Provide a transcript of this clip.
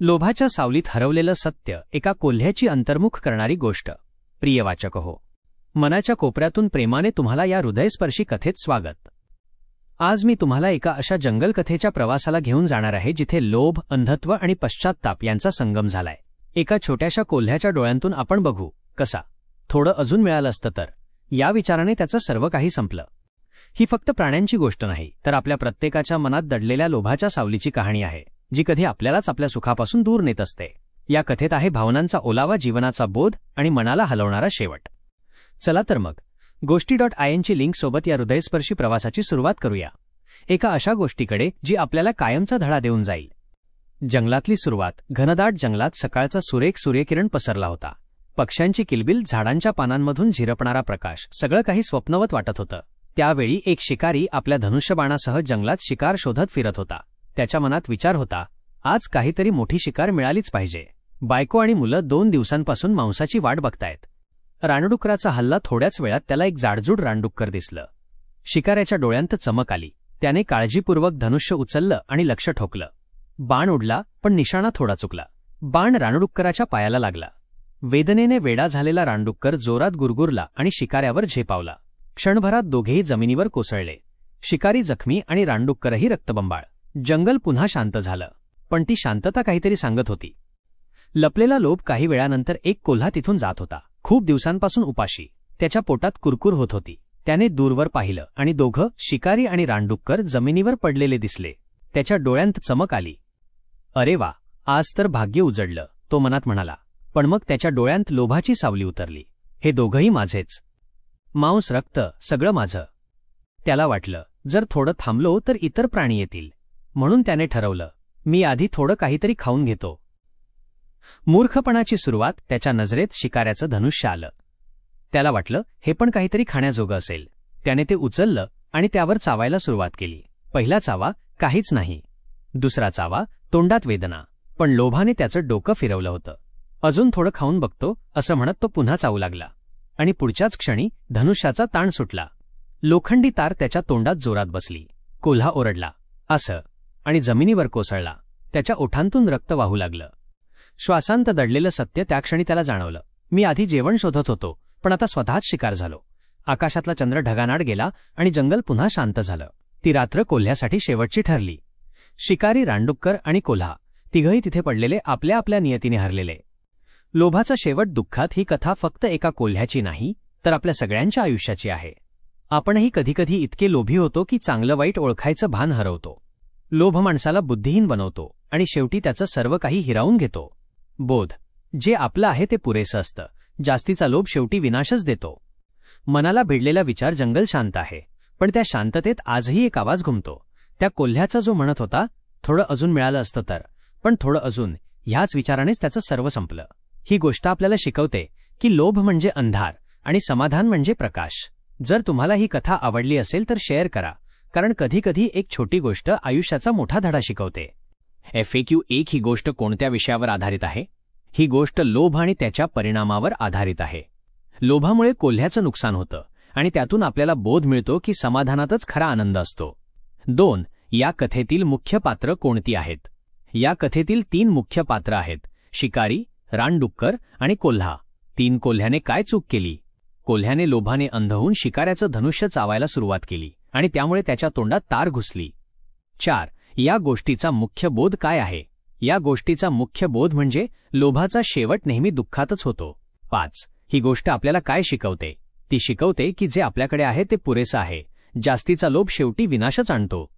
लोभाच्या सावलीत हरवलेलं सत्य एका कोल्ह्याची अंतर्मुख करणारी गोष्ट. प्रिय वाचक हो. मनाच्या कोपऱ्यातून प्रेमाने तुम्हाला या हृदयस्पर्शी कथेत स्वागत. आज मी तुम्हाला एका अशा जंगल कथेच्या प्रवासाला घेऊन जाणार आहे जिथे लोभ अंधत्व आणि पश्चात्ताप यांचा संगम झालाय. एका छोट्याशा कोल्ह्याच्या डोळ्यांतून आपण बघू कसा? थोडं अजून मिळालं असतं तर. या विचाराने त्याचं सर्व काही संपलं. ही फक्त प्राण्यांची गोष्ट नाही तर आपल्या प्रत्येकाच्या मनात दडलेल्या लोभाच्या सावलीची कहाणी आहे. जी कधी आपल्यालाच आपल्या सुखापासून दूर नेत असते. या कथेत आहे भावनांचा ओलावा जीवनाचा बोध आणि मनाला हलवणारा शेवट. चला तर मग गोष्टी डॉट आय एनची लिंक सोबत या हृदयस्पर्शी प्रवासाची सुरुवात करूया. एका अशा गोष्टीकडे जी आपल्याला कायमचा धडा देऊन जाईल. जंगलातली सुरुवात घनदाट जंगलात सकाळचा सुरेख सूर्यकिरण पसरला होता. पक्ष्यांची किलबिल झाडांच्या पानांमधून झिरपणारा प्रकाश सगळं काही स्वप्नवत वाटत होतं. त्यावेळी एक शिकारी आपल्या धनुष्यबाणासह जंगलात शिकार शोधत फिरत होता. त्याच्या मनात विचार होता आज काहीतरी मोठी शिकार मिळालीच पाहिजे. बायको आणि मुलं दोन दिवसांपासून मांसाची वाट बघतायत. रानडुकराचा हल्ला थोड्याच वेळात त्याला एक जाडजूड रानडुक्कर दिसलं. शिकाऱ्याच्या डोळ्यांत चमक आली. त्याने काळजीपूर्वक धनुष्य उचललं आणि लक्ष ठोकलं. बाण उडला पण निशाणा थोडा चुकला. बाण रानडुक्कराच्या पायाला लागला. वेदनेने वेडा झालेला रानडुक्कर जोरात गुरगुरला आणि शिकाऱ्यावर झेपावला. क्षणभरात दोघेही जमिनीवर कोसळले. शिकारी जखमी आणि रानडुक्करही रक्तबंबाळ. जंगल पुन्हा शांत झालं पण ती शांतता काहीतरी सांगत होती. लपलेला लोभ काही वेळानंतर एक कोल्हा तिथून जात होता. खूप दिवसांपासून उपाशी. त्याच्या पोटात कुरकुर होत होती. त्याने दूरवर पाहिलं आणि दोघं शिकारी आणि रानडुक्कर जमिनीवर पडलेले दिसले. त्याच्या डोळ्यांत चमक आली. अरे वा आज तर भाग्य उजडलं तो मनात म्हणाला. पण मग त्याच्या डोळ्यांत लोभाची सावली उतरली. हे दोघंही माझेच. मांस रक्त सगळं माझं. त्याला वाटलं जर थोडं थांबलो तर इतर प्राणी येतील. म्हणून त्याने ठरवलं मी आधी थोडं काहीतरी खाऊन घेतो. मूर्खपणाची सुरुवात त्याच्या नजरेत शिकाऱ्याचं धनुष्य आलं. त्याला वाटलं हे पण काहीतरी खाण्याजोगं असेल. त्याने ते उचललं आणि त्यावर चावायला सुरुवात केली. पहिला चावा काहीच नाही. दुसरा चावा तोंडात वेदना पण लोभाने त्याचं डोकं फिरवलं होतं. अजून थोडं खाऊन बघतो असं म्हणत तो पुन्हा चावू लागला. आणि पुढच्याच क्षणी धनुष्याचा ताण सुटला. लोखंडी तार त्याच्या तोंडात जोरात बसली. कोल्हा ओरडला असं आणि जमिनीवर कोसळला. त्याच्या ओठांतून रक्त वाहू लागलं. श्वासांत दडलेलं सत्य त्या क्षणी त्याला जाणवलं. मी आधी जेवण शोधत होतो पण आता स्वतःच शिकार झालो. आकाशातला चंद्र ढगानाड गेला आणि जंगल पुन्हा शांत झालं. ती रात्र कोल्ह्यासाठी शेवटची ठरली. शिकारी रांडुक्कर आणि कोल्हा तिघही तिथे पडलेले आपल्या आपल्या नियतीने हरलेले. लोभाचा शेवट दुःखात ही कथा फक्त एका कोल्ह्याची नाही तर आपल्या सगळ्यांच्या आयुष्याची आहे. आपणही कधीकधी इतके लोभी होतो की चांगलं वाईट ओळखायचं भान हरवतो. लोभ माणसाला बुद्धिहीन बनवतो आणि शेवटी त्याचं सर्व काही हिरावून घेतो. बोध. जे आपलं आहे ते पुरेसं असतं. जास्तीचा लोभ शेवटी विनाशच देतो. मनाला भिडलेला विचार जंगल शांत आहे. पण त्या शांततेत आजही एक आवाज घुमतो. त्या कोल्ह्याचा जो म्हणत होता थोडं अजून मिळालं असतं तर. पण थोडं अजून. ह्याच विचारानेच त्याचं सर्व संपलं. ही गोष्ट आपल्याला शिकवते की लोभ म्हणजे अंधार आणि समाधान म्हणजे प्रकाश. जर तुम्हाला ही कथा आवडली असेल तर शेअर करा. कारण कधीकधी एक छोटी गोष्ट आयुष्याचा मोठा धडा शिकवते. एफ क्यू एक ही गोष्ट कोणत्या विषयावर आधारित आहे? ही गोष्ट लोभ आणि त्याच्या परिणामावर आधारित आहे. लोभामुळे कोल्ह्याचं नुकसान होतं आणि त्यातून आपल्याला बोध मिळतो की समाधानातच खरा आनंद असतो. दोन या कथेतील मुख्य पात्र कोणती आहेत? या कथेतील तीन मुख्य पात्र आहेत शिकारी रानडुक्कर आणि कोल्हा. तीन कोल्ह्याने काय चूक केली? कोल्ह्याने लोभाने अंध होऊन शिकाऱ्याचं धनुष्य चावायला सुरुवात केली. आणि त्यामुळे त्याच्या तोंडात तार घुसली. चार या गोष्टीचा मुख्य बोध काय आहे? या गोष्टीचा मुख्य बोध म्हणजे लोभाचा शेवट नेहमी दुःखातच होतो. पाच ही गोष्ट आपल्याला काय शिकवते? ती शिकवते की जे आपल्याकडे आहे ते पुरेसं आहे. जास्तीचा लोभ शेवटी विनाशच आणतो.